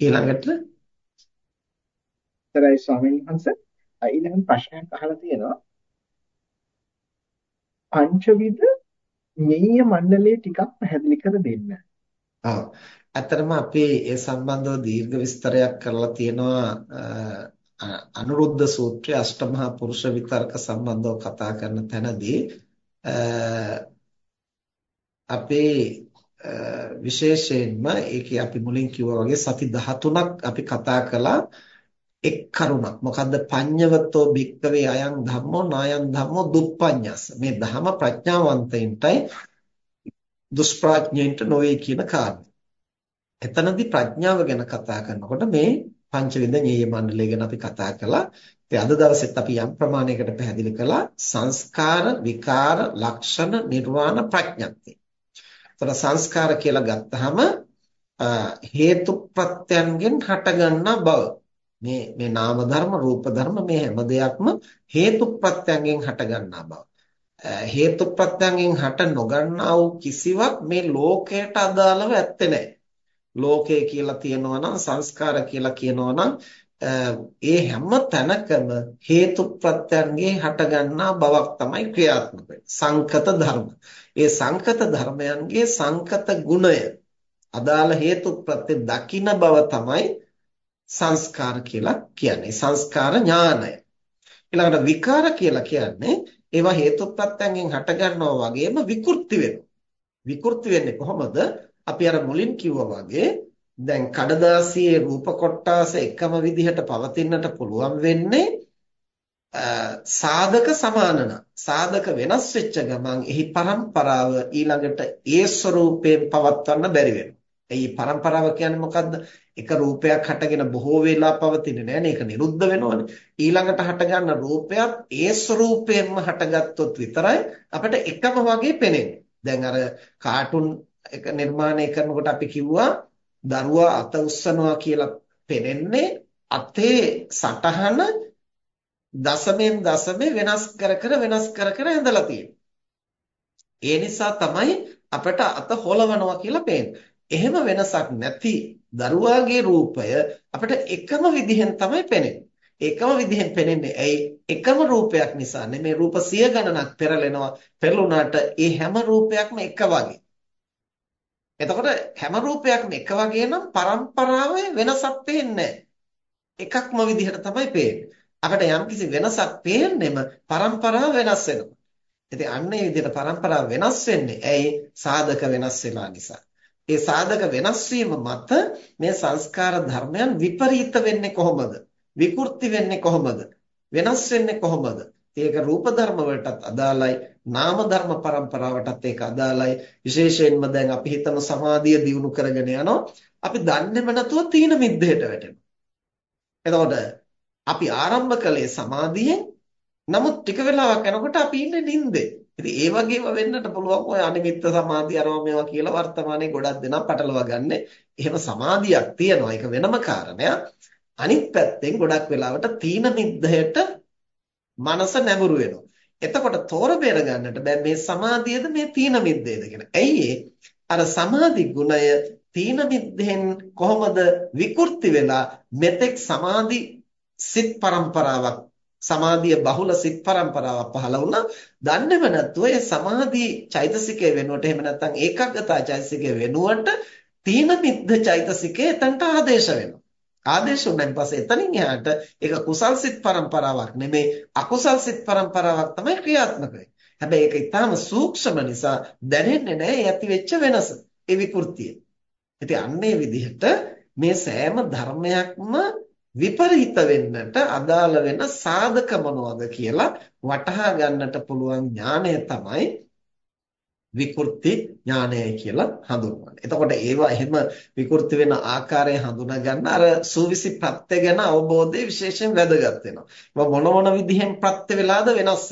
ඊළඟට සරයි ස්වාමීන් වහන්සේ ඊළඟ ප්‍රශ්නයක් අහලා තියෙනවා පංචවිධ ඤෙය්‍ය මණ්ඩලයේ ටිකක් පැහැදිලි කර දෙන්න. ඔව්. ඇත්තටම අපි ඒ සම්බන්ධව දීර්ඝ විස්තරයක් කරලා තියෙනවා අනුරුද්ධ සූත්‍රයේ අෂ්ටමහා පුරුෂ විතර්ක සම්බන්ධව කතා කරන තැනදී අපේ විශේෂයෙන්ම ඒකේ අපි මුලින් කිව්වා වගේ සති 13ක් අපි කතා කළා එක් කරුණක්. මොකද්ද පඤ්ඤවතෝ භික්කවේ අයං ධම්මෝ නායං ධම්මෝ දුප්පඤ්ඤස්ස. මේ ධම ප්‍රඥාවන්තයින්ටයි දුෂ්ප්‍රඥයින්ට නොවේ කියන කාරණය. එතනදී ප්‍රඥාව ගැන කතා කරනකොට මේ පංචවිධ ඤේය මණ්ඩලය ගැන අපි කතා කළා. ඉතින් අද දවසෙත් අපි යම් ප්‍රමාණයකට පැහැදිලි කළා සංස්කාර, විකාර, ලක්ෂණ, නිර්වාණ, ප්‍රඥප්තිය. එතන සංස්කාර කියලා ගත්තහම හේතු ප්‍රත්‍යයන්ගෙන් හටගන්නා බව. මේ මේ නාම ධර්ම, රූප ධර්ම මේ හැම දෙයක්ම හේතු ප්‍රත්‍යයන්ගෙන් හටගන්නා බව. හේතු ප්‍රත්‍යයන්ගෙන් හට නොගන්නා වූ කිසිවක් මේ ලෝකයට අදාළව ඇත්තේ නැහැ. ලෝකය කියලා කියනවා නම් සංස්කාර කියලා කියනවා නම් ඒ හැම තැනකම හේතු ප්‍රත්‍යයන්ගේ හටගන්නා බවක් තමයි ක්‍රියාත්මක සංකත ධර්ම. ඒ සංකත ධර්මයන්ගේ සංකත ගුණය අදාළ හේතු ප්‍රත්‍ය දකින බව තමයි සංස්කාර කියලා කියන්නේ. සංස්කාර ඥානය. ඊළඟට විකාර කියලා කියන්නේ ඒවා හේතු ප්‍රත්‍යයෙන් හටගන්නවා වගේම විකෘති වෙනවා. විකෘති වෙන්නේ කොහොමද? අපි අර මුලින් කිව්වා වගේ දැන් කඩදාසියේ රූප කොටාස එකම විදිහට පවතින්නට පුළුවන් වෙන්නේ සාධක සමාන සාධක වෙනස් වෙච්ච ගමන් එහි પરම්පරාව ඊළඟට ඒ ස්වરૂපයෙන් පවත්වන්න බැරි වෙනවා. එයි પરම්පරාව කියන්නේ මොකද්ද? එක රූපයක් හටගෙන බොහෝ වෙලා පවතින්නේ නැහැ ඒක නිරුද්ධ වෙනවනේ. ඊළඟට හටගන්න රූපයත් ඒ ස්වરૂපයෙන්ම හටගත්තොත් විතරයි අපිට එකම වගේ පෙනෙන්නේ. දැන් අර කාටුන් එක නිර්මාණය කරනකොට අපි කිව්වා දරුවා අත උස්සනවා කියලා පෙනෙන්නේ අතේ සටහන දශමෙන් දශමේ වෙනස් කර කර වෙනස් කර කර ඇඳලා තියෙනවා. ඒ නිසා තමයි අපිට අත හොලවනවා කියලා පේන්නේ. එහෙම වෙනසක් නැති දරුවාගේ රූපය අපිට එකම විදිහෙන් තමයි පේන්නේ. එකම විදිහෙන් පේන්නේ ඇයි එකම රූපයක් නිසා නෙමේ රූප සිය ගණනක් පෙරලෙනවා පෙරළුණාට ඒ හැම රූපයක්ම එක වගේ එතකොට හැම රූපයක්ම එක වගේ නම් પરම්පරාවේ වෙනසක් පේන්නේ එකක්ම විදිහට තමයි පේන්නේ. අපිට යම්කිසි වෙනසක් පේන්නෙම પરම්පරාව වෙනස් වෙනවා. ඉතින් අන්න ඒ විදිහට પરම්පරාව වෙනස් වෙන්නේ ඇයි සාධක වෙනස් වෙනා නිසා. ඒ සාධක වෙනස් මත මේ සංස්කාර ධර්මයන් විපරීත වෙන්නේ කොහොමද? විකෘති වෙන්නේ කොහොමද? වෙනස් වෙන්නේ කොහොමද? ඒක රූප ධර්ම වලටත් අදාළයි නාම ධර්ම પરම්පරාවටත් ඒක අදාළයි විශේෂයෙන්ම දැන් අපි හිතන සමාධිය දියුණු කරගෙන යනවා අපි දන්නේම නැතුව තීන මිද්දේට වැටෙනවා එතකොට අපි ආරම්භ කළේ සමාධියෙන් නමුත් ටික වෙලාවක් යනකොට අපි ඉන්නේ නිින්දේ ඉතින් ඒ වගේම වෙන්නට පුළුවන් ඔය අනිමිත්ත සමාධිය අරවා මේවා කියලා වර්තමානයේ ගොඩක් දෙනා පටලවා ගන්න. එහෙම සමාධියක් තියෙනවා ඒක වෙනම කාරණයක්. අනිත් පැත්තෙන් ගොඩක් වෙලාවට තීන මිද්දයට මනස නැඹුරු වෙනවා. එතකොට තෝර බේර ගන්නට දැන් මේ සමාධියද මේ තීන මිද්දේද කියන. ඇයි අර සමාධි ගුණය තීන මිද්දෙන් කොහොමද විකෘති වෙලා මෙතෙක් සමාධි සිත් પરම්පරාවක් සමාධිය බහුල සිත් પરම්පරාවක් පහළ වුණා. දන්නේම නැතුව ඒ සමාධි චෛතසිකය වෙනුවට එහෙම නැත්නම් ඒකාග්‍රතා චෛතසිකය වෙනුවට තීන මිද්ද චෛතසිකය එතනට ආදේශ වෙනවා. ආදේශ උනන් පස්සේ එතනින් එහාට ඒක කුසල් සිත් පරම්පරාවක් නෙමේ අකුසල් සිත් පරම්පරාවක් තමයි ක්‍රියාත්මක වෙන්නේ. හැබැයි ඒක ඊටාම සූක්ෂම නිසා දැනෙන්නේ නැහැ ඇති වෙච්ච වෙනස. ඒ විකෘතිය. ඉතින් අන්නේ විදිහට මේ සෑම ධර්මයක්ම විපරීත වෙන්නට අදාළ වෙන සාධක මොනවද කියලා වටහා ගන්නට පුළුවන් ඥාණය තමයි විකෘති ඥානයයි කියලා හඳුන්වන්නේ. එතකොට ඒවා එහෙම විකෘති වෙන ආකාරය හඳුනා ගන්න අර සූවිසි ප්‍රත්‍ය ගැන අවබෝධය විශේෂයෙන් වැදගත් වෙනවා. මොන මොන විදිහෙන් ප්‍රත්‍ය වෙලාද වෙනස්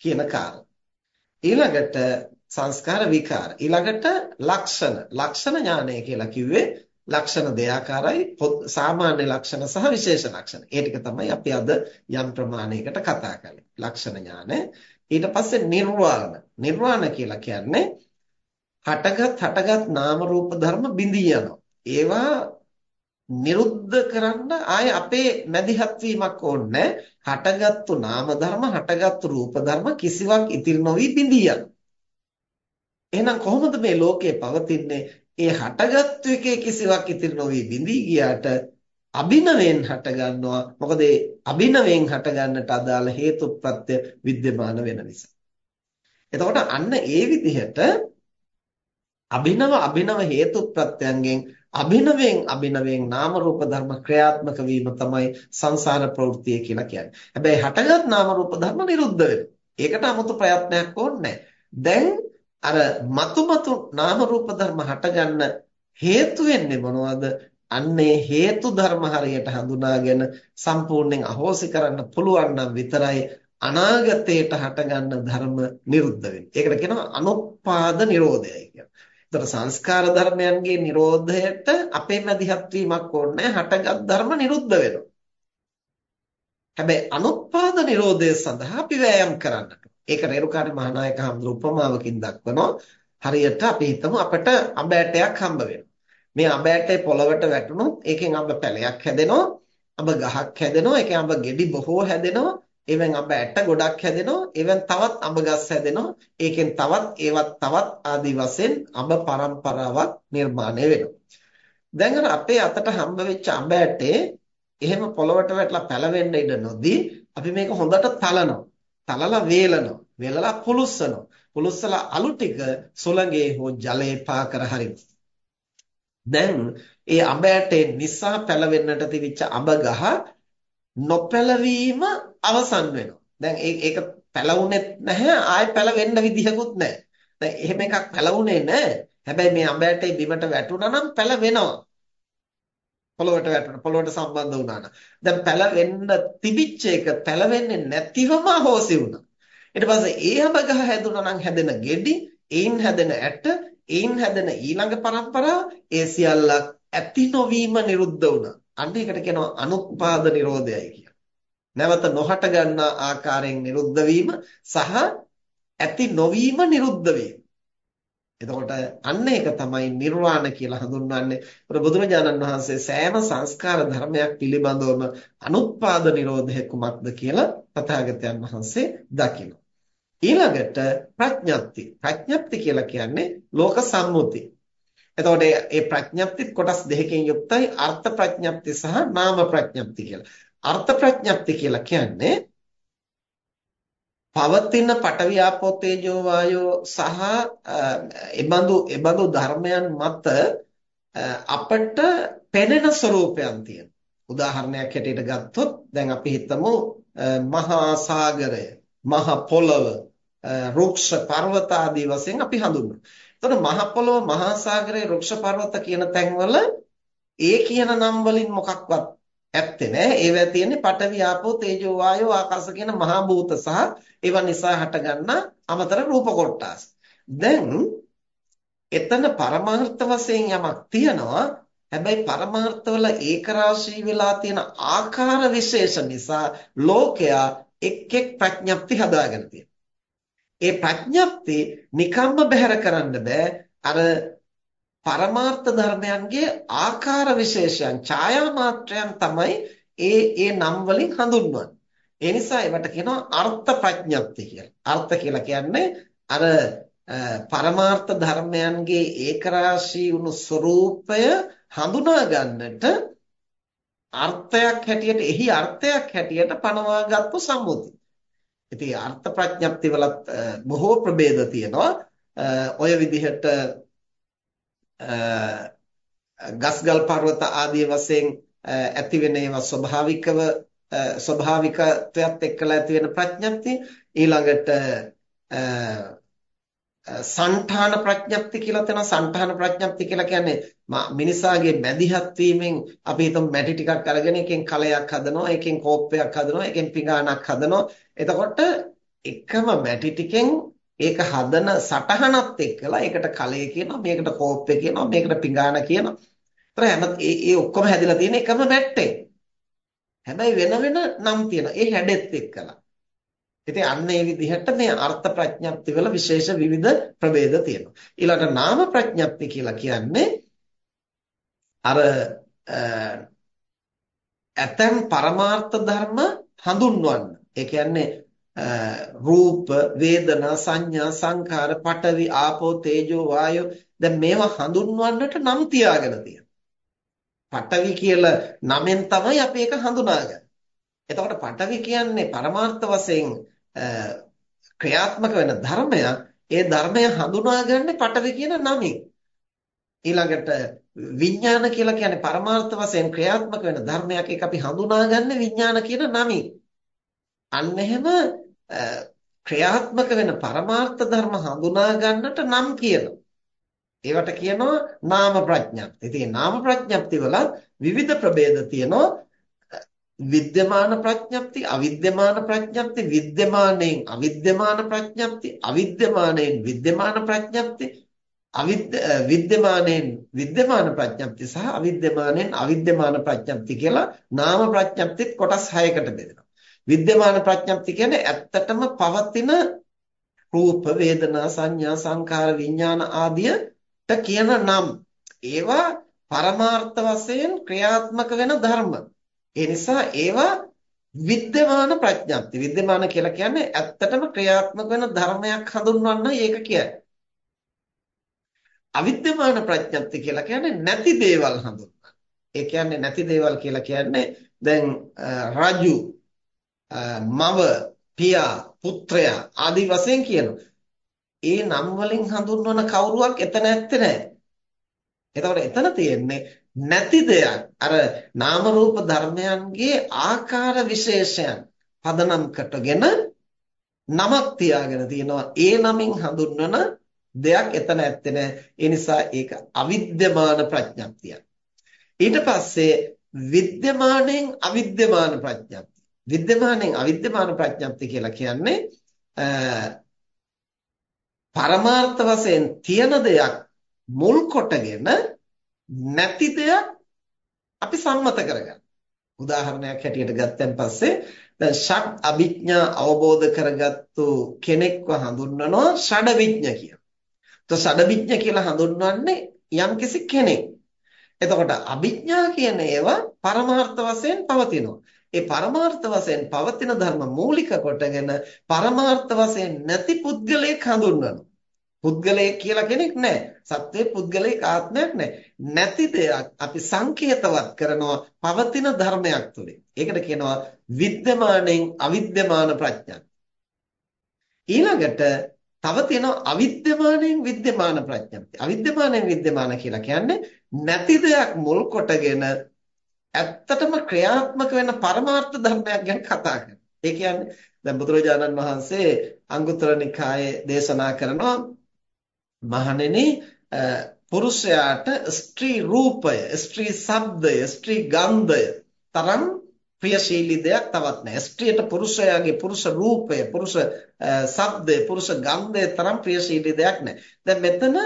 කියන කාරණා. ඊළඟට සංස්කාර විකාර. ඊළඟට ලක්ෂණ. ලක්ෂණ ඥානය කියලා කිව්වේ ලක්ෂණ දෙආකාරයි සාමාන්‍ය ලක්ෂණ සහ විශේෂ ලක්ෂණ. ඒ ටික තමයි අපි අද යම් ප්‍රමාණයකට කතා කරන්නේ. ලක්ෂණ ඥානය ඊට පස්සේ නිර්වාණ. නිර්වාණ කියලා කියන්නේ හටගත් හටගත් නාම රූප ධර්ම බිඳී යනවා. ඒවා නිරුද්ධ කරන්න ආයේ අපේ මැදිහත් වීමක් ඕනේ හටගත්තු නාම ධර්ම හටගත්තු රූප ධර්ම කිසිවක් ඉතිරි නොවි බිඳියන එහෙනම් කොහොමද මේ ලෝකේ පවතින්නේ ඒ හටගත්තු එකේ කිසිවක් ඉතිරි නොවි බිඳී ගියාට අභිනවයෙන් හට ගන්නවා මොකද ඒ අභිනවයෙන් හට ගන්නට අදාළ හේතුප්‍රත්‍ය विद्यमान වෙන නිසා එතකොට අන්න ඒ විදිහට අභිනව අභිනව හේතුප්‍රත්‍යයෙන් අභිනවයෙන් අභිනවයෙන් නාම රූප ධර්ම ක්‍රියාත්මක වීම තමයි සංසාර ප්‍රවෘත්තිය කියලා කියන්නේ. හැබැයි හටගත් නාම රූප ධර්ම නිරුද්ධ වෙනවා. ඒකට 아무තු ප්‍රයත්නයක් ඕනේ දැන් අර මතුමතු නාම රූප ධර්ම හටගන්න හේතු වෙන්නේ මොනවද? අන්නේ හේතු ධර්ම හරියට හඳුනාගෙන සම්පූර්ණයෙන් අහෝසි කරන්න පුළුවන් නම් විතරයි අනාගතයට හටගන්න ධර්ම නිරුද්ධ වෙන්නේ. ඒකට කියනවා අනුපාද නිරෝධයයි කියලා. ඒතර සංස්කාර ධර්මයන්ගේ නිරෝධයට අපේ මැදිහත් වීමක් ඕනේ හටගත් ධර්ම නිරුද්ධ වෙනවා. හැබැයි අනුපාද නිරෝධය සඳහා අපි වෑයම් කරන්නට. ඒක රේරුකාණේ මහානායක හඳුරු උපමාවකින් දක්වනවා. හරියට අපි හිතමු අපිට අඹ ඇටයක් හම්බ වෙනවා. මේ අඹ ඇටේ පොළවට වැටුණොත් ඒකෙන් අඹ පැලයක් හැදෙනවා. අඹ ගහක් හැදෙනවා. ඒකෙන් අඹ ගෙඩි බොහෝ හැදෙනවා. ඒවෙන් අඹ ඇට ගොඩක් හැදෙනවා. ඒවෙන් තවත් අඹ ගස් හැදෙනවා. ඒකෙන් තවත් ඒවත් තවත් ආදි වශයෙන් අඹ පරම්පරාවක් නිර්මාණය වෙනවා. දැන් අර අපේ අතට හම්බ වෙච්ච අඹ ඇටේ එහෙම පොළවට වැටලා පැලවෙන්න ඉඩ නොදී අපි මේක හොඳට තලනවා. තලලා වේලනවා. වේලලා පුලුස්සනවා. පුලුස්සලා අලු ටික සුළඟේ හෝ ජලයේ පා කර හරිනවා. දැන් ඒ අඹ ඇටේ නිසා පැලවෙන්නට තිබිච්ච අඹ ගහ නොපැලවීම අවසන් වෙනවා. දැන් ඒක පැලවුනේත් නැහැ ආයෙ පැලවෙන්න විදිහකුත් නැහැ. දැන් එහෙම එකක් පැලවුනේ නැහැ. හැබැයි මේ අඹ ඇටේ බිමට වැටුණා නම් පැලවෙනවා. පොළොවට වැටුණා. පොළොවට සම්බන්ධ වුණා නම්. දැන් පැලවෙන්න තිබිච්ච එක පැලවෙන්නේ නැතිවම හොසි වුණා. ඊට පස්සේ ඒ අඹ ගහ හැදුණා නම් හැදෙන ගෙඩි, ඒන් හැදෙන ඇට, ඒන් හැදෙන ඊළඟ પરම්පරාව ඒ සියල්ලක් ඇති නොවීම නිරුද්ධ වුණා. අන්න ඒකට කියනවා අනුත්පාද නිරෝධයයි කියලා. නැවත නොහට ගන්නා ආකාරයෙන් නිරුද්ධ වීම සහ ඇති නොවීම නිරුද්ධ වීම. එතකොට අන්න ඒක තමයි නිර්වාණ කියලා හඳුන්වන්නේ. ඒතර බුදුරජාණන් වහන්සේ සෑම සංස්කාර ධර්මයක් පිළිබඳවම අනුත්පාද නිරෝධය කුමක්ද කියලා තථාගතයන් වහන්සේ දකිනවා. ඊළඟට ප්‍රඥප්ති. ප්‍රඥප්ති කියලා කියන්නේ ලෝක සම්මුති. එතකොට මේ ප්‍රඥප්තිත් කොටස් දෙකකින් යුක්තයි අර්ථ ප්‍රඥප්ති සහ නාම ප්‍රඥප්ති කියලා. අර්ථ ප්‍රඥප්ති කියලා කියන්නේ පවතින පඨවි ආපෝ තේජෝ වායෝ සහ එබඳු එබඳු ධර්මයන් මත අපට පෙනෙන ස්වરૂපයන් තියෙනවා. උදාහරණයක් හැටියට ගත්තොත් දැන් අපි හිතමු මහා සාගරය, මහ පොළව, රුක්ෂ පර්වත ආදී වශයෙන් අපි හඳුන්වනවා. එතකොට මහ පොළොව මහා සාගරයේ රුක්ෂ පර්වත කියන තැන්වල ඒ කියන නම් වලින් මොකක්වත් ඇත්තේ නැහැ. ඒවා තියෙන්නේ පඨවි ආපෝ තේජෝ වායෝ ආකාශ කියන මහා භූත සහ ඒවා නිසා හටගන්න අමතර රූප කොටස්. දැන් එතන පරමාර්ථ වශයෙන් යමක් තියෙනවා. හැබැයි පරමාර්ථවල ඒකරාශී වෙලා තියෙන ආකාර විශේෂ නිසා ලෝකයා එක් එක් ප්‍රඥප්ති හදාගෙන තියෙනවා. ඒ ප්‍රඥප්ති නිකම්ම බැහැර කරන්න බෑ අර පරමාර්ථ ධර්මයන්ගේ ආකාර විශේෂයන් ඡායා මාත්‍රයන් තමයි ඒ ඒ නම් වලින් හඳුන්වන්නේ. ඒ නිසා ඒවට කියනවා අර්ථ ප්‍රඥප්ති කියලා. අර්ථ කියලා කියන්නේ අර පරමාර්ථ ධර්මයන්ගේ ඒකරාශී වුණු ස්වરૂපය හඳුනා ගන්නට අර්ථයක් හැටියට එහි අර්ථයක් හැටියට පනවාගත්තු සම්මුතිය. ඉතින් අර්ථ ප්‍රඥප්ති වලත් බොහෝ ප්‍රභේද තියෙනවා. ඔය විදිහට ගස්ගල් පර්වත ආදී වශයෙන් ඇති වෙන ඒවා ස්වභාවිකව ස්වභාවිකත්වයට එක්කලා ඇති වෙන ප්‍රඥප්තිය ඊළඟට සංඨාන ප්‍රඥප්ති කියලා තියෙනවා සංඨාන ප්‍රඥප්ති කියලා කියන්නේ මිනිසාගේ මැදිහත් වීමෙන් අපි හිතමු මැටි ටිකක් අරගෙන එකෙන් කලයක් හදනවා එකෙන් කෝප්පයක් හදනවා එකෙන් පිඟානක් හදනවා. එතකොට එකම මැටි ටිකෙන් ඒක හදන සටහනත් එක්කලා ඒකට කලය කියනවා මේකට කෝප්පේ කියනවා මේකට පිඟාන කියනවා. ඒතර හැම ඒ ඒ ඔක්කොම හැදිලා තියෙන එකම මැට්ටේ. හැබැයි වෙන වෙන නම් තියෙනවා. ඒ හැඩෙත් එක්කලා. ඉතින් අන්න ඒ විදිහට මේ අර්ථ ප්‍රඥප්ති වල විශේෂ විවිධ ප්‍රභේද තියෙනවා. ඊළඟට නාම ප්‍රඥප්ති කියලා කියන්නේ අර ඇතැම් පරමාර්ථ ධර්ම හඳුන්වන්න. ඒ කියන්නේ රූප, වේදනා, සංඥා, සංකාර, පඨවි, ආපෝ, තේජෝ, වායෝ දැන් මේවා හඳුන්වන්නට නම් තියාගෙන තියෙනවා. පඨවි කියලා නමෙන් තමයි අපි ඒක හඳුනාගන්නේ. එතකොට පඨවි කියන්නේ පරමාර්ථ වශයෙන් ක්‍රියාත්මක වෙන ධර්මයක්. ඒ ධර්මය හඳුනාගන්නේ පඨවි කියන නමින්. ඊළඟට විඥාන කියලා කියන්නේ පරමාර්ථ වශයෙන් ක්‍රියාත්මක වෙන ධර්මයක් ඒක අපි හඳුනාගන්නේ විඥාන කියන නමින්. අන්න එහෙම ක්‍රියාත්මක වෙන පරමාර්ථ ධර්ම හඳුනා ගන්නට නම් කියනවා. ඒවට කියනවා නාම ප්‍රඥප්ති. ඉතින් නාම ප්‍රඥප්ති වල විවිධ ප්‍රභේද තියෙනවා. විද්‍යමාන ප්‍රඥප්ති, අවිද්‍යමාන ප්‍රඥප්ති, විද්‍යමාණයෙන් අවිද්‍යමාන ප්‍රඥප්ති, අවිද්‍යමාණයෙන් විද්‍යමාන ප්‍රඥප්ති, අවිද්‍ය විද්‍යමාණයෙන් විද්‍යමාන ප්‍රඥප්ති සහ අවිද්‍යමාණයෙන් අවිද්‍යමාන ප්‍රඥප්ති කියලා නාම ප්‍රඥප්තිත් කොටස් 6කට බෙදෙනවා. විද්‍යමාන ප්‍රඥප්ති කියන්නේ ඇත්තටම පවතින රූප වේදනා සංඥා සංකාර විඥාන ආදියට කියන නම් ඒවා පරමාර්ථ වශයෙන් ක්‍රියාත්මක වෙන ධර්ම. ඒ නිසා ඒවා විද්‍යමාන ප්‍රඥප්ති. විද්‍යමාන කියලා කියන්නේ ඇත්තටම ක්‍රියාත්මක වෙන ධර්මයක් හඳුන්වන්න ඒක කියන්නේ. අවිද්‍යමාන ප්‍රඥප්ති කියලා කියන්නේ නැති දේවල් හඳුන්වන. ඒ කියන්නේ නැති දේවල් කියලා කියන්නේ දැන් රජු මව, පියා, පුත්‍රයා ආදී වශයෙන් කියනවා. ඒ නම් වලින් හඳුන්වන කවුරුවක් එතන ඇත්තේ නැහැ. එතකොට එතන තියෙන්නේ නැති දෙයක්. අර නාම රූප ධර්මයන්ගේ ආකාර විශේෂයන් පදනම් කොටගෙන නමක් තියාගෙන තියෙනවා. ඒ නමින් හඳුන්වන දෙයක් එතන ඇත්තේ නැහැ. ඒ නිසා ඒක අවිද්‍යමාන ප්‍රඥප්තියක්. ඊට පස්සේ විද්‍යමාණයෙන් අවිද්‍යමාන ප්‍රඥප්තිය. විද්‍යමානෙන් අවිද්‍යමාන ප්‍රඥප්ති කියලා කියන්නේ පරමාර්ථ වශයෙන් තියෙන දෙයක් මුල් කොටගෙන නැති දෙයක් අපි සම්මත කරගන්න. උදාහරණයක් හැටියට ගත්තන් පස්සේ දැන් ෂඩ් අභිඥා අවබෝධ කරගත්තු කෙනෙක්ව හඳුන්වනවා ෂඩ විඥ කියලා. તો ෂඩ විඥ කියලා හඳුන්වන්නේ යම්කිසි කෙනෙක්. එතකොට අභිඥා කියන ඒවා පරමාර්ථ වශයෙන් පවතිනවා. ඒ පරමාර්ථ වශයෙන් පවතින ධර්ම මූලික කොටගෙන පරමාර්ථ වශයෙන් නැති පුද්ගලයෙක් හඳුන්වනවා. පුද්ගලයෙක් කියලා කෙනෙක් නැහැ. සත්වයේ පුද්ගලයෙක් ආත්මයක් නැහැ. නැති දෙයක් අපි සංකේතවත් කරනවා පවතින ධර්මයක් තුලින්. ඒකට කියනවා විද්‍යමාණයෙන් අවිද්‍යමාන ප්‍රඥා. ඊළඟට තව තියෙනවා අවිද්‍යමාණයෙන් විද්‍යමාන ප්‍රඥප්ති. අවිද්‍යමාණයෙන් විද්‍යමාන කියලා කියන්නේ නැති දෙයක් මුල් කොටගෙන ඇත්තටම ක්‍රියාත්මක වෙන පරමාර්ථ ධර්මයක් ගැන කතා කරනවා. ඒ කියන්නේ දැන් බුදුරජාණන් වහන්සේ අංගුත්තර නිකායේ දේශනා කරනවා මහණෙනි පුරුෂයාට ස්ත්‍රී රූපය, ස්ත්‍රී ශබ්දය, ස්ත්‍රී ගන්ධය තරම් ප්‍රියශීලී දෙයක් තවත් නැහැ. ස්ත්‍රියට පුරුෂයාගේ පුරුෂ රූපය, පුරුෂ ශබ්දය, පුරුෂ ගන්ධය තරම් ප්‍රියශීලී දෙයක් නැහැ. දැන් මෙතන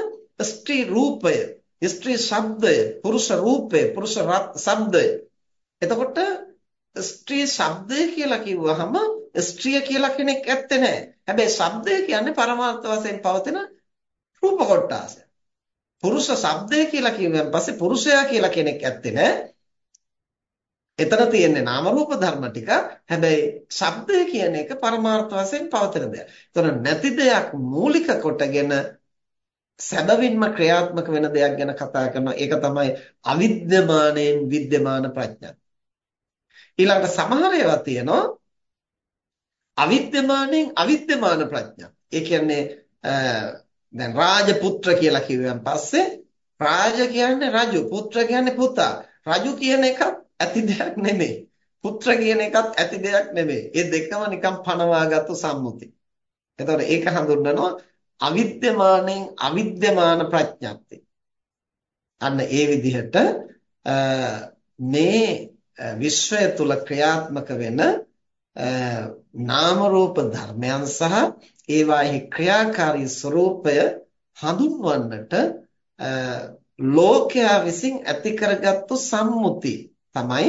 ස්ත්‍රී රූපය ස්ත්‍රී ශබ්දය, පුරුෂ රූපය, පුරුෂ ශබ්දය. එතකොට ස්ත්‍රී ශබ්දය කියලා කිව්වහම ස්ත්‍රිය කියලා කෙනෙක් ඇත්තේ නැහැ. හැබැයි ශබ්දය කියන්නේ පරමාර්ථ වශයෙන් පවතින රූප කොටාසය. පුරුෂ ශබ්දය කියලා කිව්වන් පස්සේ පුරුෂයා කියලා කෙනෙක් ඇත්තේ නැහැ. එතන තියෙන්නේ නාම රූප ධර්ම ටික. හැබැයි ශබ්දය කියන එක පරමාර්ථ වශයෙන් පවතින දෙයක්. ඒතර නැති දෙයක් මූලික කොටගෙන සැබවින්ම ක්‍රියාත්මක වෙන දෙයක් ගැන කතා කරනවා. ඒක තමයි අවිද්‍යමාණයෙන් විද්‍යමාන ප්‍රඥා. ඊළඟට සමහර ඒවා තියෙනවා අවිද්‍යමාණයෙන් අවිද්‍යමාන ප්‍රඥා. ඒ කියන්නේ දැන් රාජපුත්‍ර කියලා කිව්වන් පස්සේ රාජ කියන්නේ රජු, පුත්‍ර කියන්නේ පුතා. රජු කියන එකත් ඇති දෙයක් නෙමෙයි. පුත්‍ර කියන එකත් ඇති දෙයක් නෙමෙයි. ඒ දෙකම නිකන් පනවාගත්තු සම්මුති. එතකොට ඒක හඳුන්වනවා අවිද්‍යමානෙන් අවිද්‍යමාන ප්‍රඥප්ති. අන්න ඒ විදිහට මේ විශ්වය තුල ක්‍රියාත්මක වෙන නාම රූප ධර්මයන් සහ ඒවාෙහි ක්‍රියාකාරී ස්වરૂපය හඳුන්වන්නට ලෝකයා විසින් ඇති කරගත්තු සම්මුති තමයි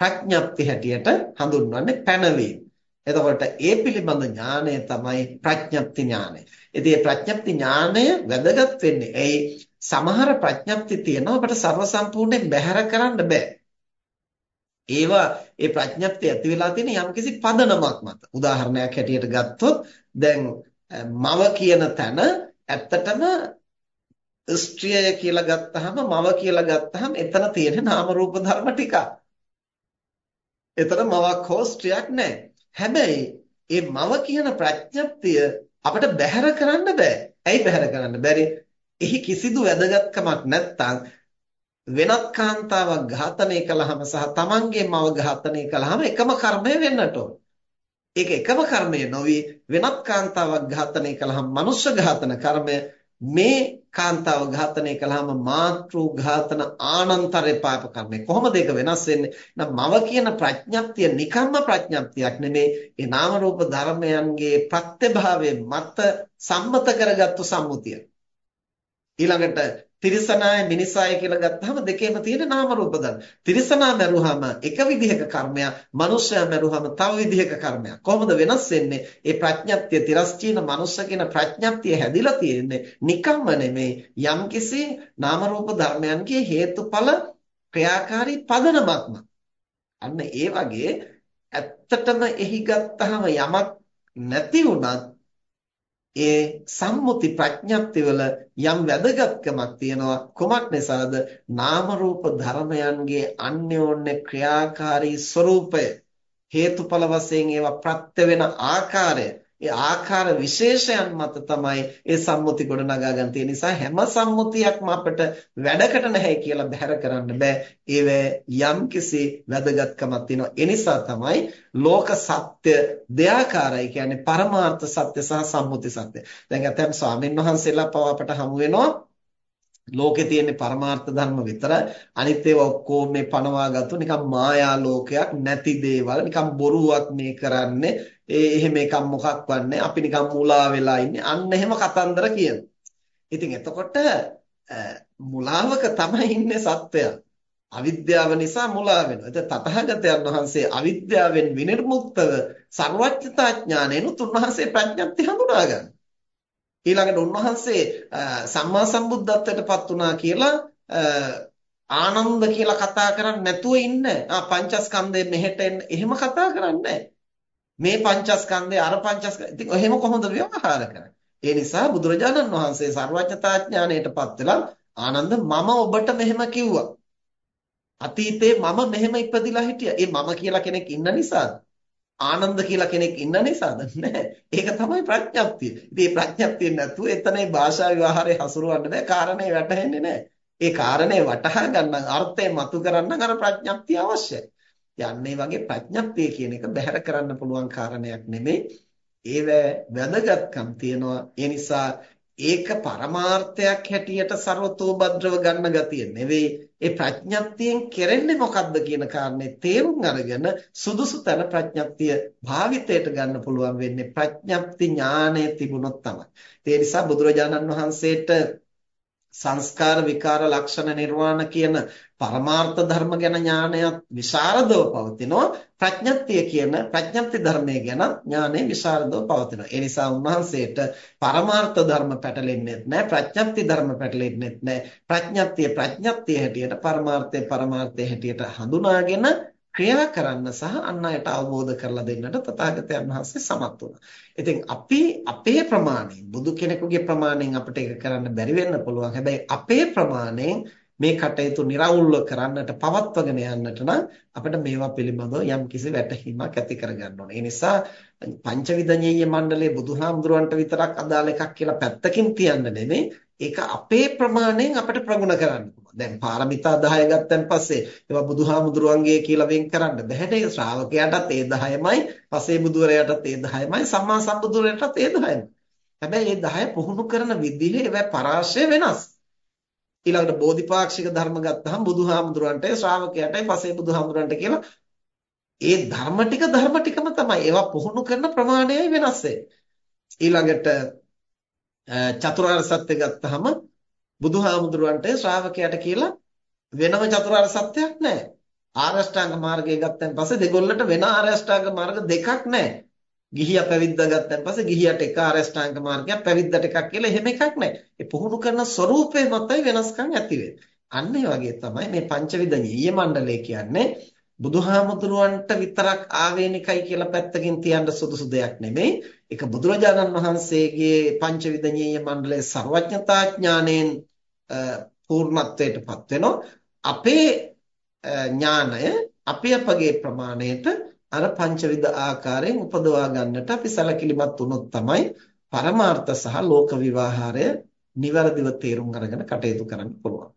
ප්‍රඥප්ති හැටියට හඳුන්වන්නේ පැනවීම. එතකොට ඒ පිළිබඳ ඥානය තමයි ප්‍රඥප්ති ඥානය. ඉතින් මේ ප්‍රඥප්ති ඥානය වැදගත් වෙන්නේ. ඒ සමහර ප්‍රඥප්ති තියෙනවා අපිට ਸਰව සම්පූර්ණයෙන් බැහැර කරන්න බෑ. ඒවා ඒ ප්‍රඥප්තිය ඇති වෙලා තියෙන යම්කිසි පදනමක් මත. උදාහරණයක් හැටියට ගත්තොත් දැන් මව කියන තැන ඇත්තටම ස්ත්‍රිය කියලා ගත්තාම මව කියලා ගත්තාම එතන තියෙන නාම රූප ධර්ම ටිකක්. එතන මවක් හෝ ස්ත්‍රියක් නැහැ. හැබැයි මේ මව කියන ප්‍රඥප්තිය අපිට බැහැර කරන්න බෑ. ඇයි බැහැර කරන්න බැරි? එහි කිසිදු වැදගත්කමක් නැත්තම් වෙනත් කාන්තාවක් ඝාතනය කළාම සහ තමන්ගේ මව ඝාතනය කළාම එකම කර්මය වෙන්නට ඕන. ඒක එකම කර්මය නොවි වෙනත් කාන්තාවක් ඝාතනය කළාම මනුෂ්‍ය ඝාතන කර්මය මේ කාන්තාව ඝාතනය කළාම මාතෘ ඝාතන ආනන්තර පාප කර්මය. කොහොමද ඒක වෙනස් වෙන්නේ? නම් මව කියන ප්‍රඥප්තිය නිකම්ම ප්‍රඥප්තියක් නෙමේ. ඒ නාම රූප ධර්මයන්ගේ ප්‍රත්‍යභාවයේ මත සම්මත කරගත්තු සම්මුතිය. ඊළඟට තිරිසනාය මිනිසාය කියලා ගත්තාම දෙකේම තියෙන නාම රූප ධර්ම. තිරිසනා මරුවාම එක විදිහක කර්මයක්, මනුෂ්‍යයා මරුවාම තව විදිහක කර්මයක්. කොහොමද වෙනස් වෙන්නේ? ඒ ප්‍රඥප්තිය තිරස්චීන මනුෂ්‍ය කියන ප්‍රඥප්තිය හැදිලා තියෙන්නේ නිකම්ම නෙමෙයි යම්කිසි නාම රූප ධර්මයන්ගේ හේතුඵල ක්‍රියාකාරී පදනමක්ම. අන්න ඒ වගේ ඇත්තටම එහි ගත්තාම යමක් නැති වුණත් ඒ සම්මුති ප්‍රඥප්තිවල යම් වැදගත්කමක් තියෙනවා කොමක් නිසාද? නාම රූප ධර්මයන්ගේ අන්‍යෝන්‍ය ක්‍රියාකාරී ස්වરૂපය. හේතුඵල වශයෙන් ඒවා ප්‍රත්‍ය වෙන ආකාරය. ඒ ආකාර විශේෂයන් මත තමයි ඒ සම්මුති ගොඩනගා ගන්න තියෙන නිසා හැම සම්මුතියක්ම අපිට වැඩකට නැහැ කියලා බැහැර කරන්න බෑ. ඒවේ යම්කිසි වැදගත්කමක් තියෙනවා. ඒ නිසා තමයි ලෝක සත්‍ය දෙආකාරයි කියන්නේ පරමාර්ථ සත්‍ය සහ සම්මුති සත්‍ය. දැන් අතම් ස්වාමීන් වහන්සේලා පව අපට හමු වෙනවා ලෝකේ තියෙන පරමාර්ථ ධර්ම විතරයි අනිත් ඒවා ඔක්කොම මේ පනවාගත්තු නිකන් මායා ලෝකයක් නැති දේවල් නිකන් බොරුවක් මේ කරන්නේ ඒ එහෙම එකක් මොකක් වන්නේ අපි නිකන් මුලා වෙලා ඉන්නේ අන්න එහෙම කතන්දර කියන. ඉතින් එතකොට මුලාවක තමයි ඉන්නේ සත්වයා. අවිද්‍යාව නිසා මුලා වෙනවා. ඒත් තථාගතයන් වහන්සේ අවිද්‍යාවෙන් විනිර්මුක්තව සර්වඥතා ඥාණයෙන් උන්වහන්සේ ප්‍රඥප්ති හඳුනා ගන්නවා. ඊළඟට උන්වහන්සේ සම්මා සම්බුද්ධත්වයටපත් වුණා කියලා ආනන්ද කියලා කතා කරන්නේ නැතුව ඉන්න. ආ පංචස්කන්ධය මෙහෙට එන්න එහෙම කතා කරන්නේ මේ පංචස්කන්ධය අර පංචස්කන්ධය. ඉතින් එහෙම කොහොමද ව්‍යවහාර කරන්නේ? ඒ නිසා බුදුරජාණන් වහන්සේ සර්වඥතා ඥාණයටපත් වෙලා ආනන්ද මම ඔබට මෙහෙම කිව්වා. අතීතේ මම මෙහෙම ඉපදිලා හිටියා. ඒ මම කියලා කෙනෙක් ඉන්න නිසාද? ආනන්ද කියලා කෙනෙක් ඉන්න නිසාද නැහැ. ඒක තමයි ප්‍රඥප්තිය. ඉතින් මේ ප්‍රඥප්තිය නැතුව එතනයි භාෂා විවහාරේ හසුරවන්න බෑ. කාරණේ වැටහෙන්නේ නැහැ. ඒ කාරණේ වටහා ගන්න අර්ථය මතු කරන්න අර ප්‍රඥප්තිය අවශ්‍යයි. යන්නේ වගේ ප්‍රඥප්තිය කියන එක බැහැර කරන්න පුළුවන් කාරණයක් නෙමෙයි. ඒව වැදගත්කම් තියනවා. ඒ නිසා ඒක පරමාර්ථයක් හැටියට ਸਰවතෝභද්‍රව ගන්න ගතිය නෙවෙයි ඒ ප්‍රඥප්තියෙන් කෙරෙන්නේ මොකද්ද කියන කාරණේ තේරුම් අරගෙන සුදුසු තැන ප්‍රඥප්තිය භාවිතයට ගන්න පුළුවන් වෙන්නේ ප්‍රඥප්ති ඥානය තිබුණොත් තමයි. ඒ නිසා බුදුරජාණන් වහන්සේට සංස්කාර විකාර ලක්ෂණ නිර්වාණ කියන පරමාර්ථ ධර්ම ගැන ඥානයත් විශාරදව පවතිනවා. ප්‍රඥප්තිය කියන ප්‍රඥප්ති ධර්මයේ ගැන ඥානය විශාරදව පවතිනවා. ඒ නිසා උන්වහන්සේට පරමාර්ථ ධර්ම පැටලෙන්නේ නැහැ ප්‍රඥප්ති ධර්ම පැටලෙන්නේ නැහැ ප්‍රඥප්තිය ප්‍රඥප්තිය හැටියට පරමාර්ථය පරමාර්ථය හැටියට හඳුනාගෙන ක්‍රියා කරන්න සහ අන් අයට අවබෝධ කරලා දෙන්නට තථාගතයන් වහන්සේ සමත් වුණා. ඉතින් අපි අපේ ප්‍රමාණයෙන් බුදු කෙනෙකුගේ ප්‍රමාණයෙන් අපිට ඒක කරන්න බැරි වෙන්න පුළුවන්. හැබැයි අපේ ප්‍රමාණයෙන් මේ කටයුතු નિරවුල්ව කරන්නට පවත්වගෙන යන්නට නම් අපිට මේවා පිළිබඳව යම්කිසි වැටහීමක් ඇති කරගන්න ඕනේ. ඒ නිසා පංචවිධඤ්ඤීය මණ්ඩලයේ බුදුහාමුදුරන්ට විතරක් අදාළ එකක් කියලා පැත්තකින් තියන්න නෙමෙයි ඒක අපේ ප්‍රමාණයෙන් අපිට ප්‍රගුණ කරන්න පුළුවන්. දැන් පාරමිතා 10 ගත්තන් පස්සේ ඒවා බුදුහාමුදුරුවන්ගේ කියලා වෙන් කරන්න බැහැ නේද? ශ්‍රාවකයාටත් ඒ 10මයි, පසේ බුදුරයාටත් ඒ 10මයි, සම්මා සම්බුදුරයාටත් ඒ 10මයි. හැබැයි මේ 10 පුහුණු කරන විදිහේ ඒවා පරාශය වෙනස්. ඊළඟට බෝධිපාක්ෂික ධර්ම ගත්තාම බුදුහාමුදුරන්ට ශ්‍රාවකයාටයි පසේ බුදුහාමුදුරන්ට කියලා ඒ ධර්ම ටික ධර්ම ටිකම තමයි. ඒවා පුහුණු කරන ප්‍රමාණයයි වෙනස් ඊළඟට චතුරාර්ය සත්‍ය ගත්තාම බුදුහාමුදුරුවන්ට ශ්‍රාවකයාට කියලා වෙනම චතුරාර්ය සත්‍යයක් නැහැ. ආරෂ්ඨාංග මාර්ගය ගත්තන් පස්සේ දෙගොල්ලට වෙන ආරෂ්ඨාංග මාර්ග දෙකක් නැහැ. ගිහියා පැවිද්ද ගත්තන් පස්සේ ගිහියට එක ආරෂ්ඨාංග මාර්ගයක් පැවිද්දට එකක් කියලා එහෙම එකක් නැහැ. ඒ පුහුණු කරන ස්වરૂපේ මතයි වෙනස්කම් ඇති අන්න ඒ වගේ තමයි මේ පංචවිධ ඤීය මණ්ඩලය කියන්නේ බුදුහාමුදුරුවන්ට විතරක් ආවේනිකයි කියලා පැත්තකින් තියන්න සුදුසු දෙයක් නෙමෙයි. ඒක බුදුරජාණන් වහන්සේගේ පංචවිධඤීය මණ්ඩලයේ ਸਰවඥතා ඥාණයෙන් පූර්ණත්වයටපත් වෙනවා. අපේ ඥාණය අපි අපගේ ප්‍රමාණයට අර පංචවිධ ආකාරයෙන් උපදවා ගන්නට අපි සැලකිලිමත් වුණොත් තමයි පරමාර්ථ සහ ලෝක විවාහාරය නිවැරදිව තේරුම් අරගෙන කටයුතු කරන්න පුළුවන්.